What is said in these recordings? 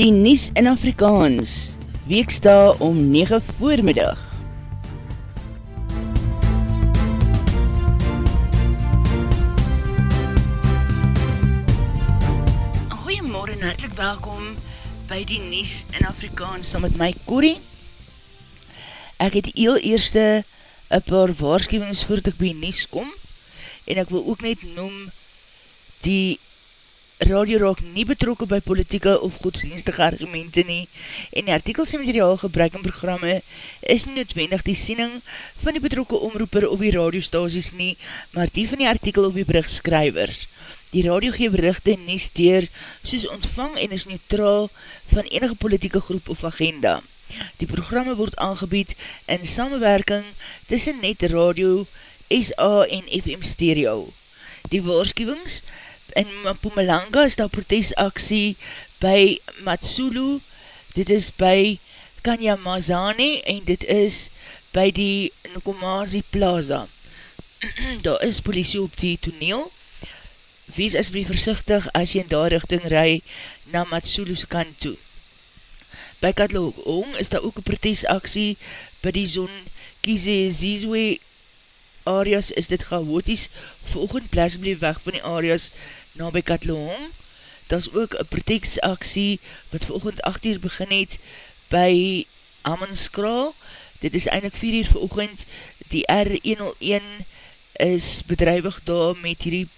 die Nies in Afrikaans, weeksta om 9 voormiddag. Goeiemorgen en hartelijk welkom by die Nies in Afrikaans saam met my Corrie. Ek het heel eerste een paar waarschuwings voordat ek by Nies kom en ek wil ook net noem die radio raak nie betrokken by politieke of godsdienstige argumente nie en die artikels en materiaal gebruik in programme is nie noodwendig die siening van die betrokke omroeper of die radiostasies nie, maar die van die artikel of die berichtskrywer. Die radio gee berichte nie steer soos ontvang en is neutraal van enige politieke groep of agenda. Die programme word aangebied in samenwerking tussen net radio, SA en FM stereo. Die waarschuwings in Mpumalanga is daar protesaksie by Matsulu, dit is by Kanyamazane en dit is by die Nkomazi Plaza. daar is politie op die toneel, wees asblief versichtig as jy in daar richting rij na Matsulu's kant toe. By Katlohong is daar ook een protesaksie by die zon Kize Zizwe areas is dit chaoties, volgend plas blief weg van die areas na by Katlohong. Daar is ook een protectsaksie wat volgend 8 uur begin het by Amanskra. Dit is eindelijk 4 uur volgend. Die R101 is bedrijwig daar met hierdie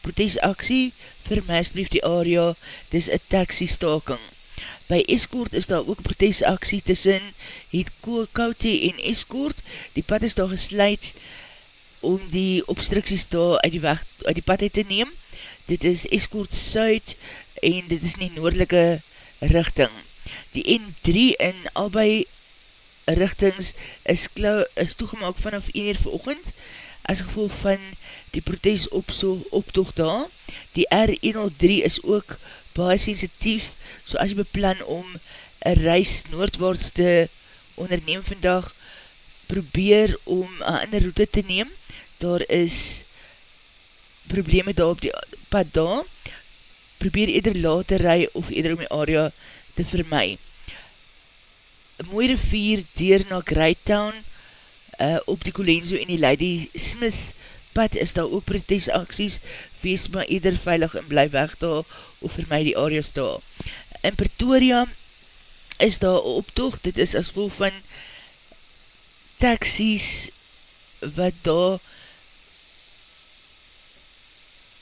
protectsaksie. Vir my blief die area, dit is een taxi staking. By Escort is daar ook protesaksie tussen het Kouti en Escort. Die pad is daar gesluit om die obstructies daar uit die, weg, uit die pad uit te neem. Dit is Escort Suid en dit is nie noordelike richting. Die N3 in albei richtings is, klauw, is toegemaak vanaf 1 uur verochend as gevolg van die protest op so optocht daar. Die R103 is ook baie sensitief, so as jy beplan om een reis noordwaarts te onderneem vandag, probeer om een ander route te neem. Daar is probleme daar op die pad daar. Probeer eerder later rij of eerder om die area te vermy. Een mooie rivier dier na Greytown uh, op die Colenso en die Lady Smith pad is daar ook protesaksies, wees maar eerder veilig en bly weg daar of vermy die areas daar. In Pretoria is daar optocht, dit is as vol van taxies wat daar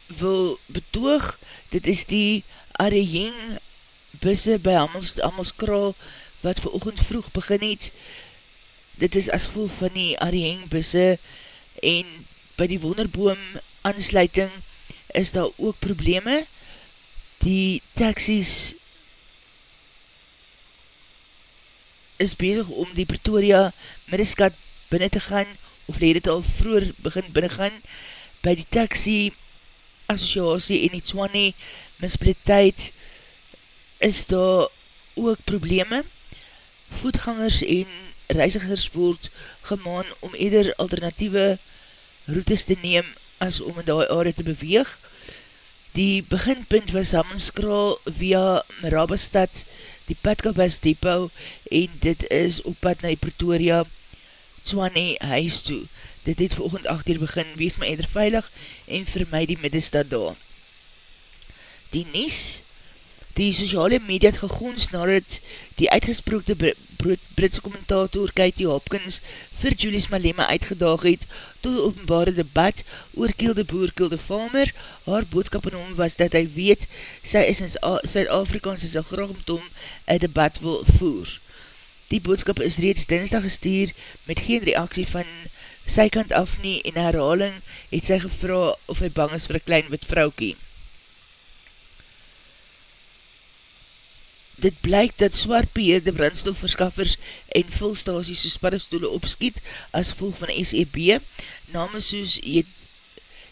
wil betoog, dit is die Ariheng busse by Amalskraal wat vir oogend vroeg begin het. Dit is as gevoel van die Ariheng busse en by die wonderboom aansluiting is daar ook probleme. Die taxis is bezig om die Pretoria middeskat binnen te gaan of leed het al vroeger begin binnen gaan by die taxi associatie en die Tswane municipaliteit is daar ook probleme. Voetgangers en reisigers word gemaan om eerder alternatieve routes te neem as om in die area te beweeg. Die beginpunt was Hammenskraal via Marabastad, die Patkabas depot en dit is op pad na die Pretoria Tswane huis toe dit het volgend 8 uur begin, wees my eerder veilig en vir my die middestad daar. Die Nies, die sociale media het gegoons nadat die uitgesprookte Britse commentator Katie Hopkins vir Julius Malema uitgedaag het tot die openbare debat oor Kielde Boer Kielde Farmer. Haar boodskap in hom was dat hy weet sy is in Suid-Afrikaans en sy graag om tom een debat wil voer. Die boodskap is reeds dinsdag gestuur met geen reaksie van sy kant af nie en herhaling het sy gevra of hy bang is vir een klein wit vroukie. Dit blyk dat swart beheerde brandstofverskaffers en vulstasies soos paddestoele opskiet as gevolg van SEB, namens soos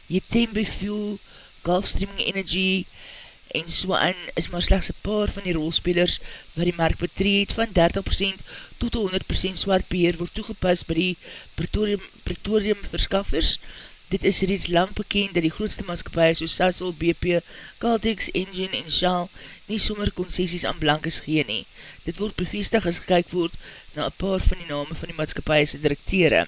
Yetembe Fuel, Gulfstreaming Energy, en so aan is maar slechts een paar van die rolspelers wat die markt betreed van 30% tot 100% zwart beheer word toegepas by die pretorium, pretorium verskaffers. Dit is reeds lang bekend dat die grootste maatskapie soos Sassel, BP, Caltex, Engine en Shell nie sommer concessies aan blankes gee nie. Dit word bevestig as gekyk word na een paar van die name van die maatskapie se directeure.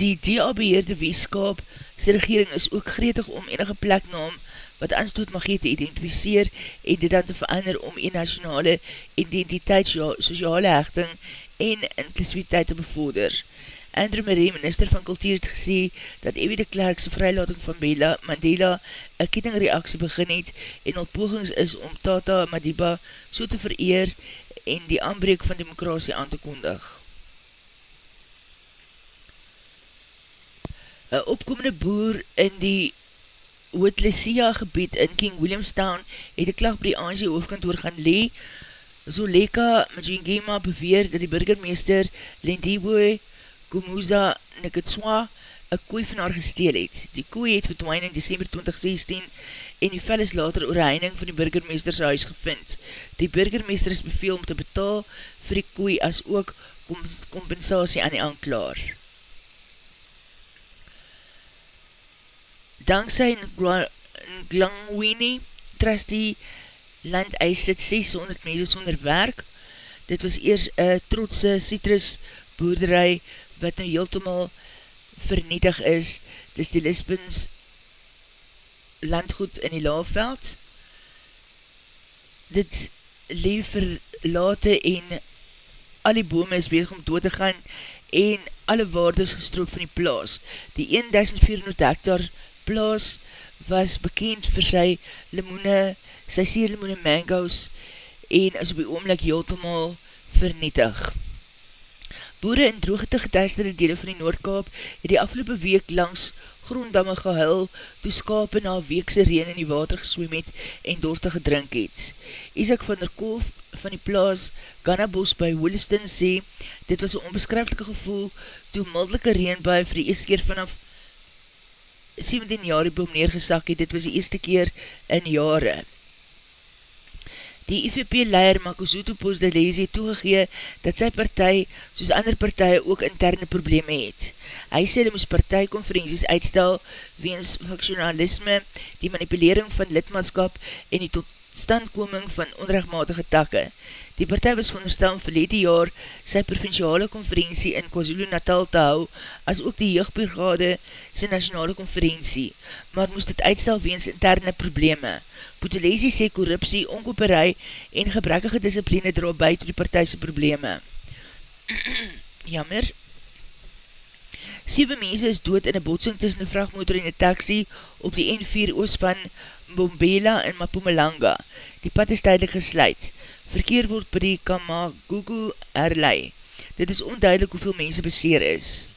Die DA-beheerde weeskap sy regering is ook gretig om enige pleknaam wat aanstoot mag te identificeer en dit dan te verander om een nationale identiteit, sociale hechting en inclusiviteit te bevorder. Andrew Marie, minister van kultuur, het gesê dat Ewe de Klerkse vrylating van Bela, Mandela een kettingreaksie begin het en al pogings is om Tata Madiba so te vereer en die aanbreek van demokrasie aan te kondig. Een opkomende boer in die Woodlesia gebied in King Williamstown het die klag by die ANC hoofdkantoor gaan lee. Zoleka Majingema beweer dat die burgermeester Lendiboe Kumuza Nikitswa een kooi van haar gesteel het. Die kooi het verdwijn in december 2016 en die vel is later oor heining van die burgermeesters huis gevind. Die burgermeester is beveel om te betaal vir die kooi as ook compensatie aan die aanklaar. Dankzij Nglangwini trusty land eis sit 600 mense sonder werk. Dit was eers een trotse citrus boerderij wat nou heeltemal vernietig is. Dit is die Lisbons landgoed in die laafveld. Dit leef verlate en al die bome is bezig om dood te gaan en alle waardes gestroop van die plaas. Die 1400 hectare plaas was bekend vir sy limoene, sy sier limoene mangoes en op die oomlik heeltemal vernietig. Boere in droogte getuisterde dele van die Noordkaap het die afgelopen week langs gronddamme gehul toe skape na weekse reen in die water geswem het en dorste gedrink het. Isaac van der Kolf van die plaas Gannabos by Williston sê, dit was een onbeskryftelike gevoel toe mildelike reenbui vir die eerste keer vanaf 17 jaar die boom neergesak het, dit was die eerste keer in jare. Die IVP-leier Makosuto Posdelezi het toegegee dat sy partij, soos ander partije, ook interne probleme het. Hy sê die moes partijkonferenties uitstel weens factionalisme, die manipulering van lidmaatskap en die tot standkoming van onrechtmatige takke. Die partij was veronderstel om verlede jaar sy provinciale konferentie in KwaZulu Natal te hou, as ook die jeugdbrigade sy nationale konferentie, maar moest het uitstel weens interne probleme. Boetelesi sê korruptie, onkoperij en gebrekkige discipline draal by to die partijse probleme. Jammer. Sieve mense is dood in een botsing tussen een vrachtmotor en een taxi op die N4 oos van Bombela en Mapumalanga. Die pad is tydelik gesluit. Verkeer word by die Kamagugu herlei. Dit is onduidelik hoeveel mense beseer is.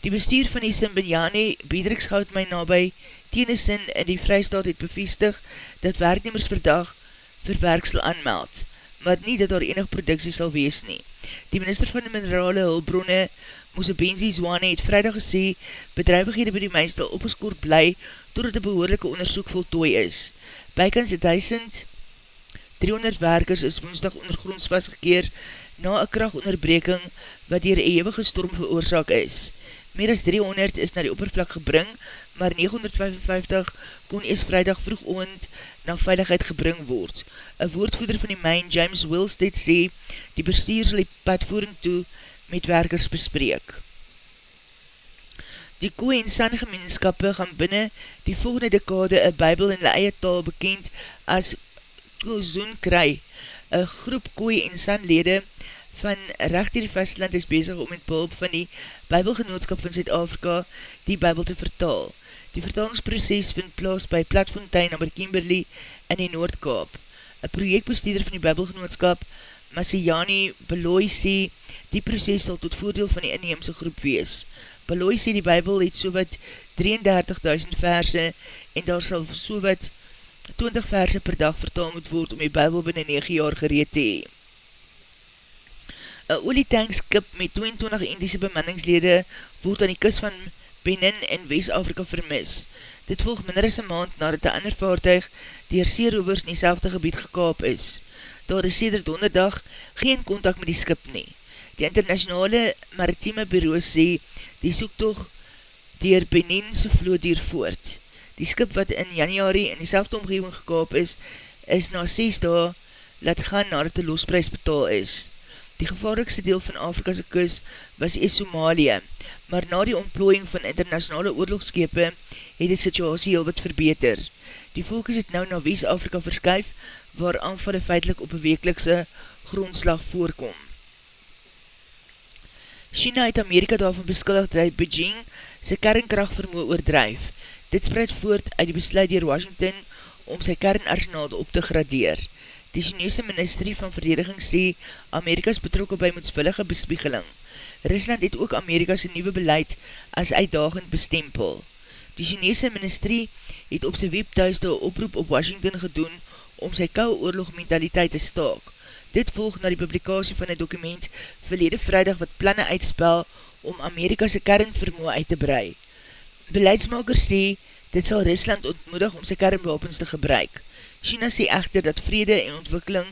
Die bestuur van die Simbanyane Biedrikshout my nabij teenisin in die vrystaat het bevestig dat werknemers per dag vir werk sal aanmeld, maar nie dat daar enig productie sal wees nie. Die minister van die minerale hulbronne Moose Benzie Zwane het vrijdag gesê bedrijvighede by die meistel opgeskoord bly totdat die behoorlijke onderzoek voltooi is. Bykans het 1300 werkers is woensdag ondergronds vastgekeer na een krachtonderbreking wat dier een eeuwige storm veroorzaak is. Meer as 300 is na die oppervlak gebring, maar 955 kon ees vrijdag vroeg oond na veiligheid gebring word. Een woordvoeder van die mine, James Wilstead, sê die bestuur sal die pad voerend toe met werkers bespreek. Die Koe en San gemeenskappe gaan binnen die volgende dekade een bybel in die eie taal bekend as Kozoon kry. Een groep Koe en San lede van recht hier die vastland is bezig om met behulp van die bybelgenootskap van Zuid-Afrika die bybel te vertaal. Die vertalingsproces vind plaas by Platfontein over Kimberley in die Noordkaap. Een projektbestuurder van die bybelgenootskap Masiani Beloy sê, die proces sal tot voordeel van die inheemse groep wees. Beloy sê die bybel het so wat 33.000 verse en daar sal so wat 20 verse per dag vertaal moet word om die bybel binnen 9 jaar gereed te hee. Een olietankskip met 22 Indiese bemanningslede word aan die kus van Benin en West-Afrika vermis. Dit volg minder as een maand nadat die ander vaartuig dier seerovers in die selfde gebied gekaap is. Daar is sêder donderdag geen contact met die skip nie. Die internationale maritieme bureau sê, die soektocht dier Beninse vloot dier voort. Die skip wat in januari in die selfde omgeving gekaap is, is na 6 dae laat gaan nadat die losprys betaal is. Die gevaarlikste deel van Afrikase kus was is Somalië, maar na die ontplooiing van internationale oorlogskepe het die situasie heel wat verbeter. Die focus het nou na West-Afrika verskuif, waar aanvallen feitlik op een wekelikse grondslag voorkom. China het Amerika daarvan beskuldigd dat Beijing sy kernkracht vermoe oordrijf. Dit spreid voort uit die besluit dier Washington om sy kernarsenaal op te gradeer. Die Chinese ministerie van verdediging sê Amerika is betrokken by moedsvullige bespiegeling. Rusland het ook Amerika's nieuwe beleid as uitdagend bestempel. Die Chinese ministerie het op sy webthuisde oproep op Washington gedoen om sy kou oorlog mentaliteit te staak. Dit volg na die publikasie van die dokument verlede vrijdag wat planne uitspel om Amerika's kernvermoe uit te brei. Beleidsmakers sê dit sal Rusland ontmoedig om sy kernwapens te gebruik. China sê echter dat vrede en ontwikkeling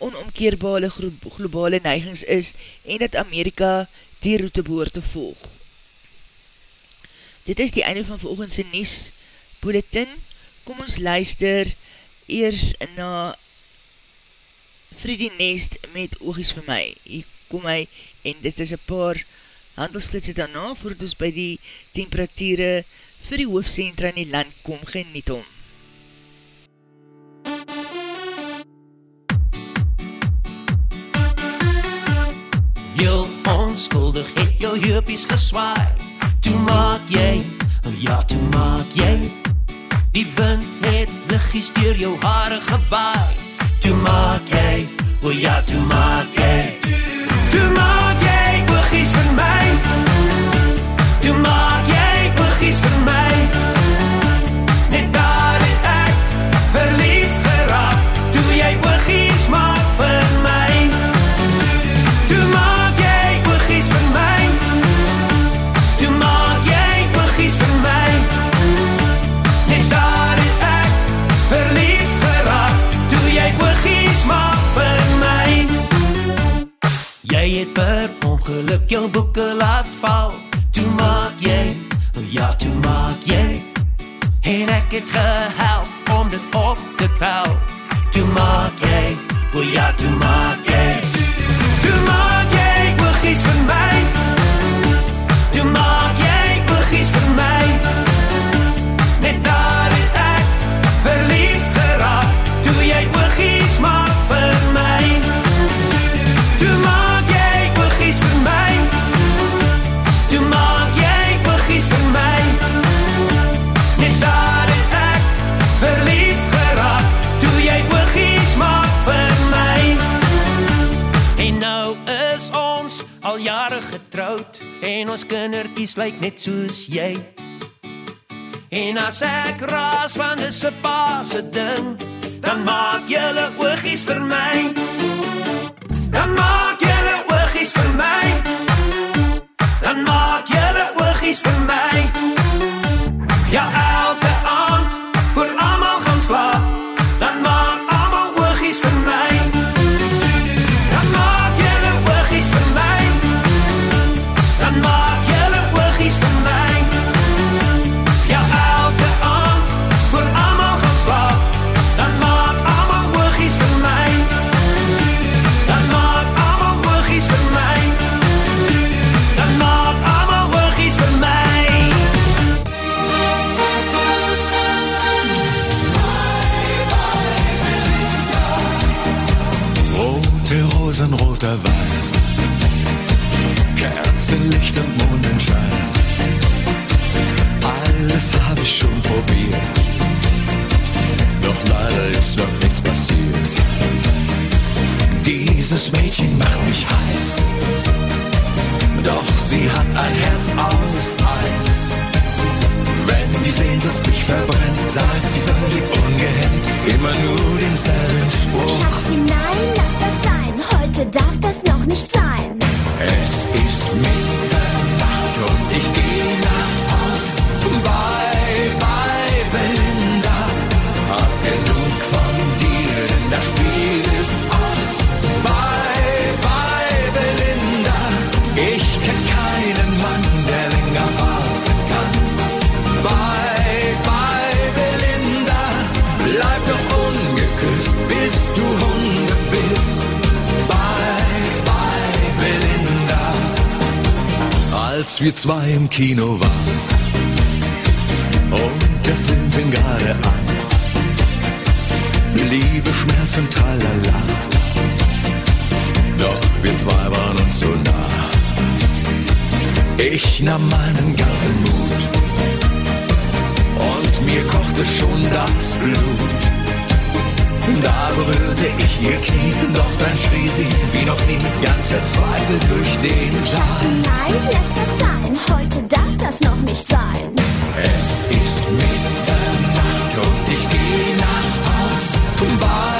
onomkeerbare globale neigings is en dat Amerika die route behoor te volg. Dit is die einde van volgendse Nies Bulletin. Kom ons luister eers na Freddie Nest met oogies vir my. Hier kom hy en dit is een paar handelsklitse daarna voordat ons by die temperatuurde vir die hoofdcentra in die land kom geniet om. Heel onskuldig het jou heupies geswaai Toe maak jy, oh ja toe maak jy Die wind het liggies door jou haare gewaai Toe maak ongeluk jou net soos jy. En as ek raas van 'n se pa se ding, dan maak julle oogies vir my. Dan maak julle oogies vir my. Dan maak julle oogies vir my. Ja, elke Mädchen macht mich heiß. Doch sie hat ein Herz aus Eis. Wenn die Sehnsucht mich verbrennt, sagt sie völlig ungehemmt immer nur denselben Spruch. Schatzi, nein, lass das sein. Heute darf das noch nicht sein. Es ist Mitternacht und ich gehe nach wir zwei im Kino waren. Und der Film fing gerade an. Liebe, Schmerz und Tralala. Doch wir zwei waren uns so nah. Ich nahm meinen ganzen Mut. Und mir kochte schon das Blut. Da berührte ich ihr Knie, doch dann schrie sie wie noch nie, ganz verzweifelt durch den Saal. Nein, lass das sein, heute darf das noch nicht sein. Es ist Mitternacht und ich gehe nach Haus. Bye,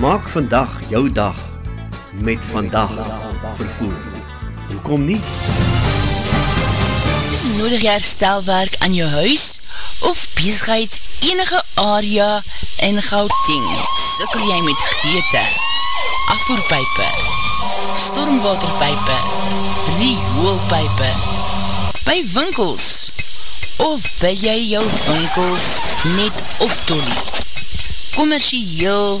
Maak vandag jou dag met vandag vervoer. Hoekom nie? Nodig jy herstelwerk aan jou huis of besigheid enige area in Gauteng? Sukkel jy met geëte, afvoerpype, stormwaterpype, rioolpype, by winkels of wil jy jou winkel net optolie? Commercieel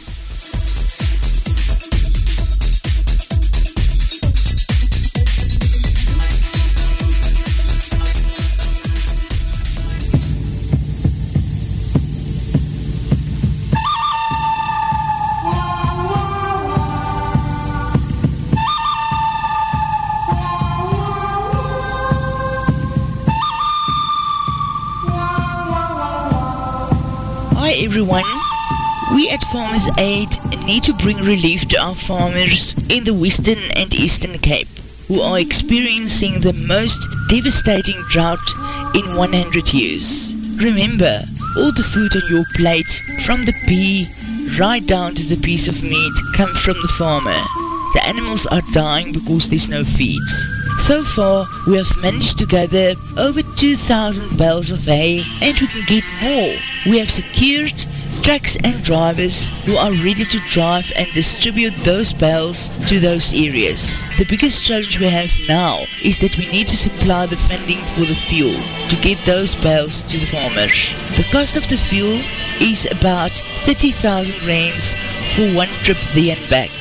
Everyone. We at Farmers Aid need to bring relief to our farmers in the Western and Eastern Cape who are experiencing the most devastating drought in 100 years. Remember, all the food on your plate, from the pea right down to the piece of meat, come from the farmer. The animals are dying because there's no feed. So far, we have managed to gather over 2,000 bales of hay and we can get more. We have secured trucks and drivers who are ready to drive and distribute those bales to those areas. The biggest challenge we have now is that we need to supply the funding for the fuel to get those bales to the farmers. The cost of the fuel is about 30,000 rands for one trip there and back.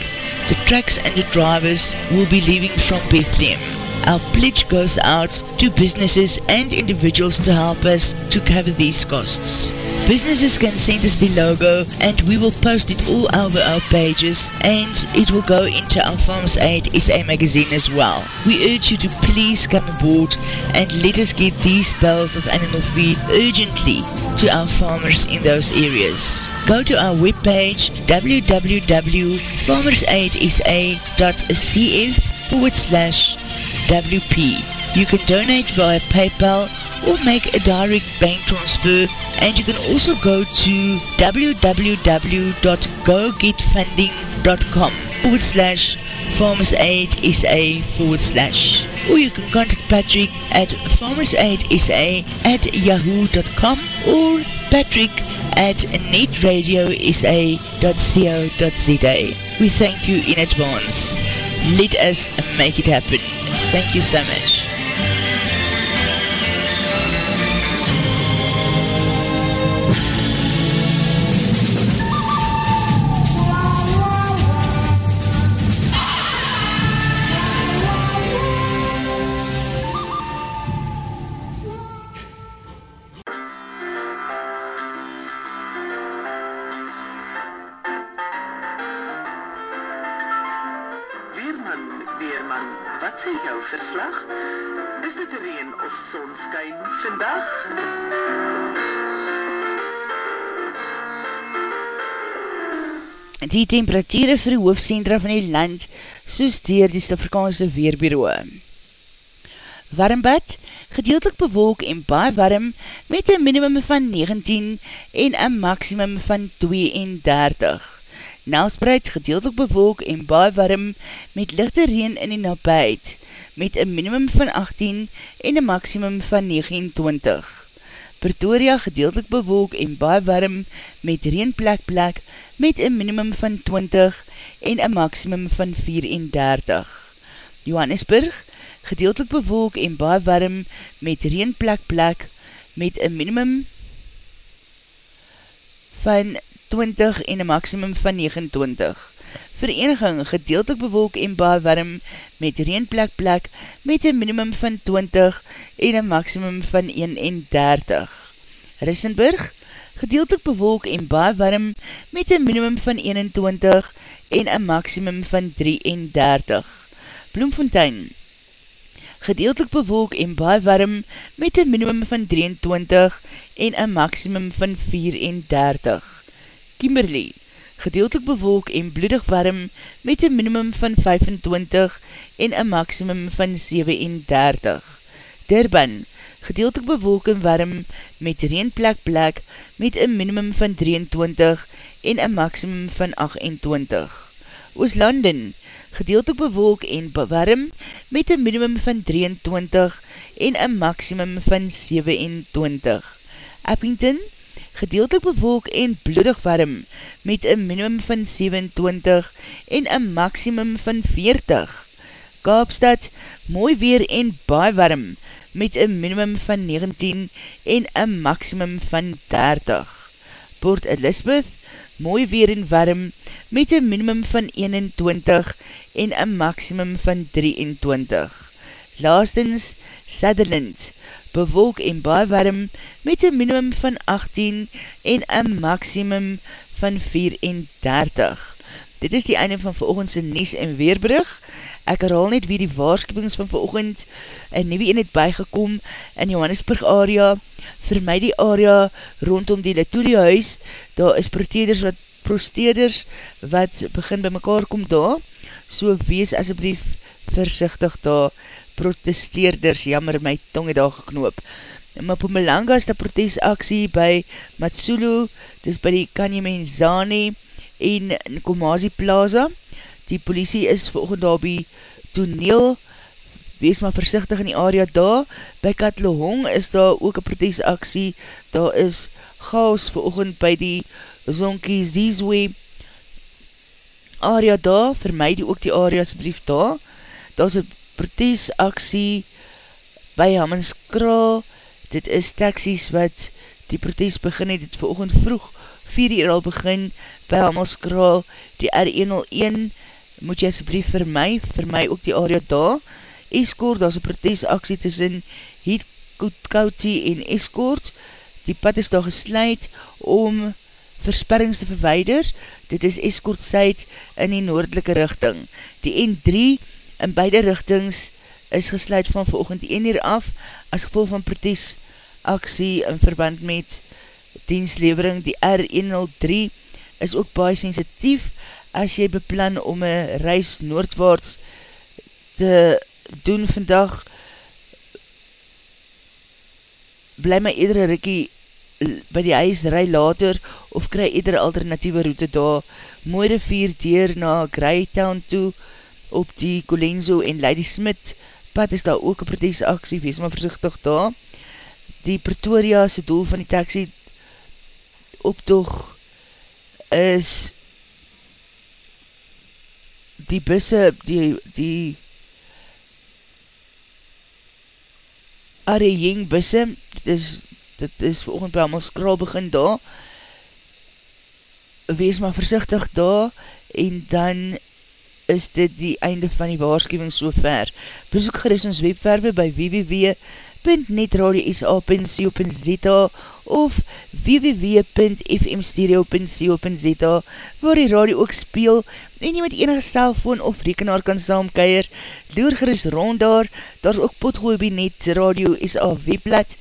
The trucks and the drivers will be leaving from Bethlehem. Our pledge goes out to businesses and individuals to help us to cover these costs. Businesses can send us the logo and we will post it all over our pages and it will go into our Farmers Aid SA magazine as well. We urge you to please come aboard and let us get these bales of animal feed urgently to our farmers in those areas. Go to our webpage www.farmersaidsa.cf forward slash WP. You can donate via PayPal or make a direct bank transfer and you can also go to www.gogetfunding.com forward slash Farmers Aid farmersaidsa forward slash or you can contact Patrick at farmersaidsa at yahoo.com or Patrick at netradiosa.co.za We thank you in advance. Let us make it happen. Thank you so much. Die temperatuur vir die hoofdcentra van die land soos dier die Stafrikaanse Weerbureau. Warmbad, gedeeltelik bewolk en baie warm met een minimum van 19 en een maximum van 32. Nelspreid, gedeeltelik bewolk en baie warm met lichte reen in die nabijheid met een minimum van 18 en een maximum van 29. Pretoria gedeeltelik bewolk en baie warm met reenplek plek met een minimum van 20 en een maximum van 34. Johannesburg gedeeltelik bewolk en baie warm met reenplek plek met een minimum van 20 en een maximum van 29. Vereniging gedeeltelik bewolk en baie warm met reenplek plek met een minimum van 20 en een maximum van 31. Rissenburg gedeeltelik bewolk en baie warm met een minimum van 21 en een maximum van 33. Bloemfontein gedeeltelik bewolk en baie warm met een minimum van 23 en een maximum van 34. Kimberley gedeeltelik bewolk en bloedig warm met een minimum van 25 en een maximum van 37. Durban, gedeeltelik bewolk en warm met reenplek plek met een minimum van 23 en een maximum van 28. Ooslanden, gedeeltelik bewolk en warm met een minimum van 23 en een maximum van 27. Eppington, gedeeltelik bewolk en bloedig warm met een minimum van 27 en een maximum van 40. Kaapstad, mooi weer en baie warm met een minimum van 19 en een maximum van 30. Port Elizabeth, mooi weer en warm met een minimum van 21 en een maximum van 23. Laastens, Sutherland, bewolk en baie warm met een minimum van 18 en een maximum van 34. Dit is die einde van veroogendse Nies en Weerbrug. Ek herhaal net wie die waarschuwings van veroogend een nieuwe een het bygekom in Johannesburg area. Vir my die area rondom die Letoelie huis, daar is proteders wat prosteders wat begin by mekaar kom daar, so wees asjeblief versichtig daar, protesteerders, jammer my tong het daar geknoop. Mapumalanga is die protesaksie by Matsulu, dis by die Kanyamenzani en Nkomazi Plaza. Die politie is volgend daar by toneel, wees maar versichtig in die area daar. By Katlohong is daar ook een protesaksie, daar is chaos volgend by die Zonkie Zizwe area daar, vir my die ook die area asblief daar. Daar is een protesaksie by Hammenskraal, dit is taxies wat die protest begin het, het veroogend vroeg 4 uur al begin by Hammelskraal, die R101 moet jy asblief vir my, vir my ook die area daar, Escort, daar is een protesaksie tussen Heat County en Escort, die pad is daar gesluit om versperrings te verweider, dit is Escort Side in die noordelike richting. Die N3 in beide richtings is gesluit van veroogend 1 uur af, as gevolg van protesaksie in verband met dienslevering. Die R103 is ook baie sensitief, as jy beplan om een reis noordwaarts te doen vandag, bly my edere rikkie by die huis rij later of kry iedere alternatieve route daar. Mooi rivier deur na Greytown toe op die Colenso en Lady Smith pad is daar ook een protesaksie, wees maar voorzichtig daar. Die Pretoria se doel van die taxi optoog is die busse, die, die Areying busse, dit is dit is veroogend by allemaal skraal begin daar, wees maar versichtig daar, en dan is dit die einde van die waarschuwing so ver. Bezoek gerust ons webwerwe by www.netradio.sa.co.za of www.fmstereo.co.za waar die radio ook speel en jy met enige cellfoon of rekenaar kan saamkeier. Loer gerust rond daar, daar is ook potgooi by net radio SA webblad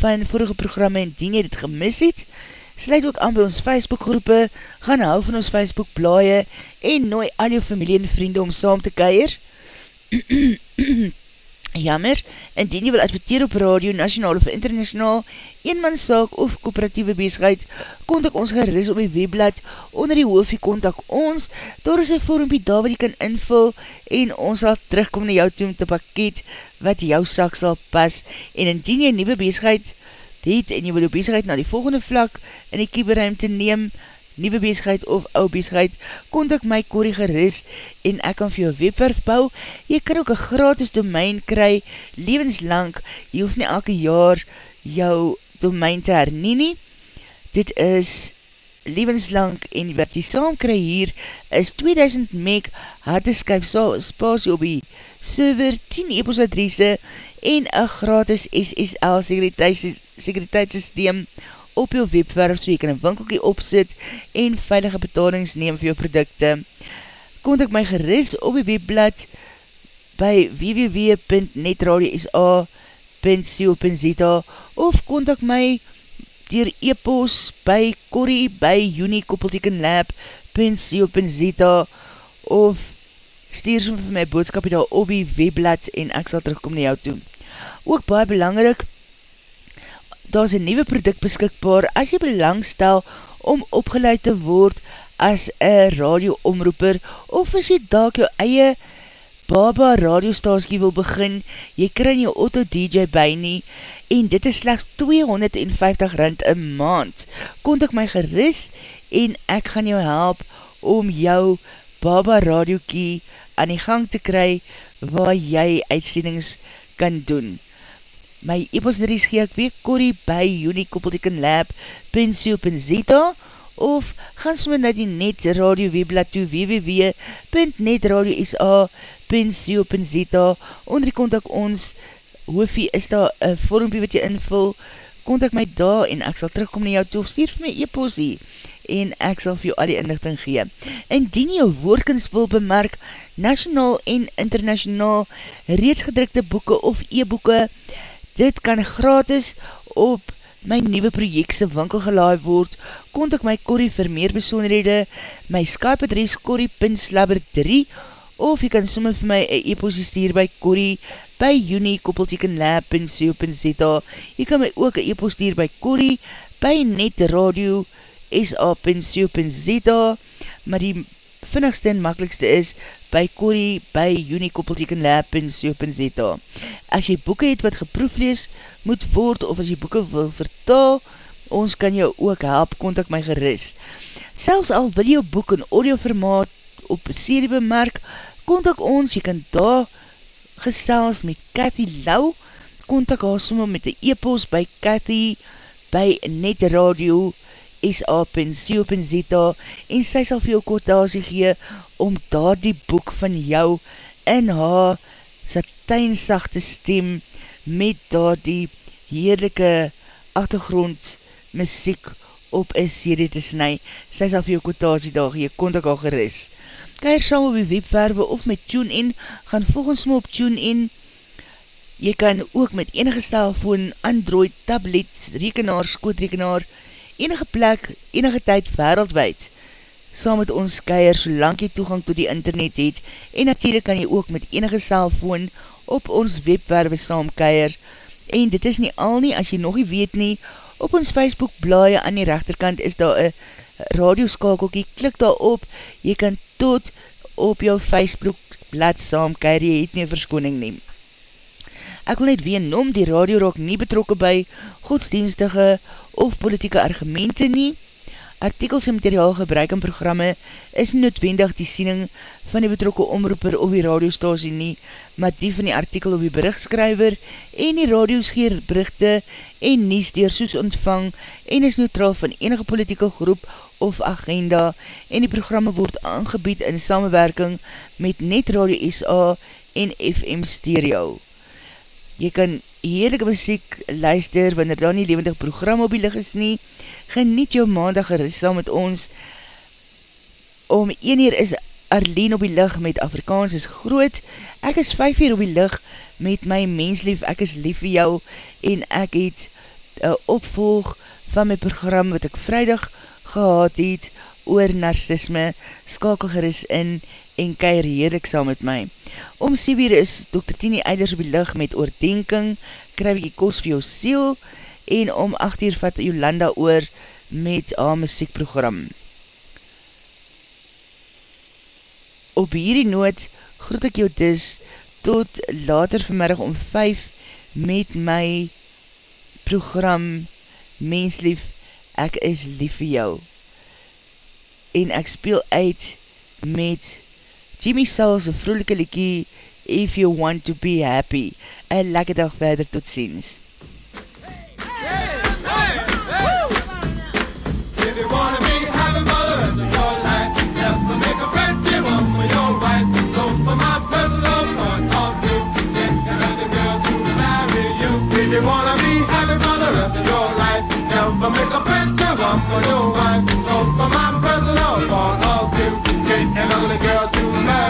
van vorige programme en dien jy dit gemis het, sluit ook aan by ons Facebook groepe, gaan hou van ons Facebook blaie en nooi al jou familie en vriende om saam te keir. Jammer, indien jy wil adverteer op radio, nationaal of internationaal, eenmanszaak of kooperatieve bezigheid, kontak ons geris op die webblad, onder die hoofie kontak ons, daar is een vormpie daar wat jy kan invul, en ons sal terugkom na jou toe met die pakket, wat jou sak sal pas, en indien jy nieuwe bezigheid het, en jy wil jou bezigheid na die volgende vlak, in die kieberuimte neem, nieuwe bezigheid of ou bezigheid, kontak my Corrie geris en ek kan vir jou webwerf bou. Jy kan ook een gratis domein kry, levenslang, jy hoef nie elke jaar jou domein te hernie nie. Dit is levenslang en wat jy saam kry hier is 2000 meg harde Skype spasie op die server, 10 e-post adresse en een gratis SSL sekuriteitssysteem op jou webwerf so jy kan een winkelkie opsit en veilige betalings neem vir jou producte. Kontak my geris op die webblad by www.netradio.sa.co.za of kontak my dier e-post by Corrie by unikoppeltekenlab.co.za of stuur soms vir my boodskap daar op die webblad en ek sal terugkom na jou toe. Ook baie belangrik, daar is een nieuwe product beskikbaar as jy belangstel om opgeleid te word as een radioomroeper of as jy daak jou eie baba radiostasie wil begin, jy krij jou auto DJ by nie en dit is slechts 250 rand een maand. Kont ek my geris en ek gaan jou help om jou baba radiokie aan die gang te kry waar jy uitsendings kan doen. My e-postadries gee ek weer Corrie by unikoppeltekenlab.co.za of gaan sommer na die net radio webblad toe www.netradiosa.co.za onder die kontak ons hoofie is daar een vormpie wat jy invul kontak my daar en ek sal terugkom na jou toe. Of stuur vir my e-postie en ek sal vir jou al die inlichting gee. Indien jou woordkens wil bemerk, nationaal en internationaal reeds gedrukte boeken of e-boeken, dit kan gratis op my nieuwe projekse winkel gelaai word, kontak my Corrie vir meer besonderhede, my Skype adres corrie.slabber3 of jy kan somme vir my een e-postie stuur by Corrie by uniekoppeltekenlab.co.za Jy kan my ook een e-post stuur by Corrie by netradio.sa.co.za maar die vinnigste en makkelijkste is by Corrie by uniekoppeltekenlab.co.za As jy boeken het wat geproeflees moet word of as jy boeken wil vertaal, ons kan jou ook help, kontak my geris. Selfs al wil jou boek in audioformaat op serie bemerk, kontak ons, jy kan daar gesels met Cathy Lau, kontak haar somme met die e-post by Cathy by netradio sa.co.za en sy sal vir jou kortasie gee om daar die boek van jou in haar satijnsachte stem met daar die heerlijke achtergrond muziek op een serie te snu. Sy sal vir jou kortasie daar gee, kontak haar geris keir saam op die webwerwe of met TuneIn, gaan volgens my op TuneIn. Jy kan ook met enige stelfoon, Android, tablet, rekenaar, skootrekenaar, enige plek, enige tyd wereldwijd, saam met ons keir solang jy toegang to die internet het, en natuurlijk kan jy ook met enige cellfoon op ons webwerwe saam keir, en dit is nie al nie, as jy nog nie weet nie, op ons Facebook blaie aan die rechterkant is daar een radioskakelkie, klik daar op, jy kan tot op jou Facebook blad saam, keir jy het nie verskoning neem. Ek wil net ween om die radio raak nie betrokken by godsdienstige of politieke argumente nie, Artikels en materiaal gebruik in programme is nie noodwendig die siening van die betrokke omroeper of die radiostasie nie, maar die van die artikel of die berichtskryver en die radiosgeer berichte en nies dier soes ontvang en is neutraal van enige politieke groep of agenda en die programme word aangebied in samenwerking met Net Radio SA en FM Stereo. Jy kan heerlijke muziek luister, wanneer daar nie levendig program op die lig is nie, geniet jou maandag gerust saam met ons, om 1 uur is Arlene op die lig met Afrikaans is groot, ek is 5 uur op die lig met my menslief, ek is lief vir jou, en ek het een opvolg van my program wat ek vrijdag gehad het, oor narcisme, skakel gerust in, en keir heerlik saam met my. Om 7 uur is Dr. Tini Eiders op die lig met oordenking, kryf ek die kost vir jou siel, en om 8 uur vat Jolanda oor met haar muziekprogram. Op hierdie noot groet ek jou dis tot later vanmiddag om 5 met my program Menslief, ek is lief vir jou. En ek speel uit met Jimmy Saul's vrolijke liekie If You Want To Be Happy. Een lekker dag verder, tot ziens. Make a friend to one for your wife. So for my personal point of view, get an ugly girl